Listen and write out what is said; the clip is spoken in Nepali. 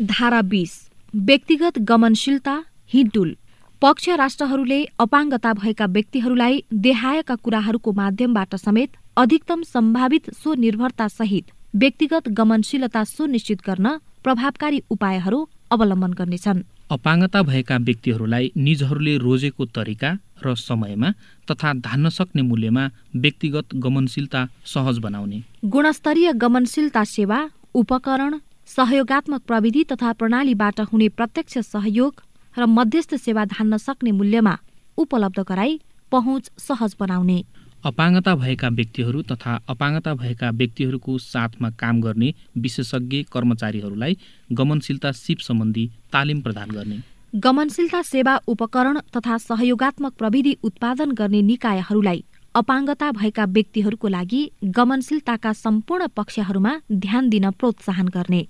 धारा बीस व्यक्तिगत गमनशीलता हिडुल पक्ष राष्ट्रहरूले अपाङ्गता भएका व्यक्तिहरूलाई देहायका कुराहरूको माध्यमबाट समेत अधिकतम सम्भावित स्वनिर्भरता सहित व्यक्तिगत गमनशीलता सुनिश्चित गर्न प्रभावकारी उपायहरू अवलम्बन गर्नेछन्। अपाङ्गता भएका व्यक्तिहरूलाई निजहरूले रोजेको तरिका र समयमा तथा धान्न सक्ने मूल्यमा व्यक्तिगत गमनशीलता सहज बनाउने। गुणस्तरीय गमनशीलता सेवा उपकरण सहयोगात्मक प्रविधि तथा प्रणालीबाट हुने प्रत्यक्ष सहयोग र मध्यस्थ सेवा धान्न सक्ने मूल्यमा उपलब्ध गराई पहुँच सहज बनाउने। अपाङ्गता भएका व्यक्तिहरू तथा अपाङ्गता भएका व्यक्तिहरूको साथमा काम गर्ने विशेषज्ञ कर्मचारीहरूलाई गमनशीलता सिप सम्बन्धी तालिम प्रदान गर्ने। गमनशीलता सेवा उपकरण तथा सहयोगात्मक प्रविधि उत्पादन गर्ने निकायहरूलाई अपाङ्गता भएका व्यक्तिहरूको लागि गमनशीलताका सम्पूर्ण पक्षहरूमा ध्यान दिन प्रोत्साहन गर्ने।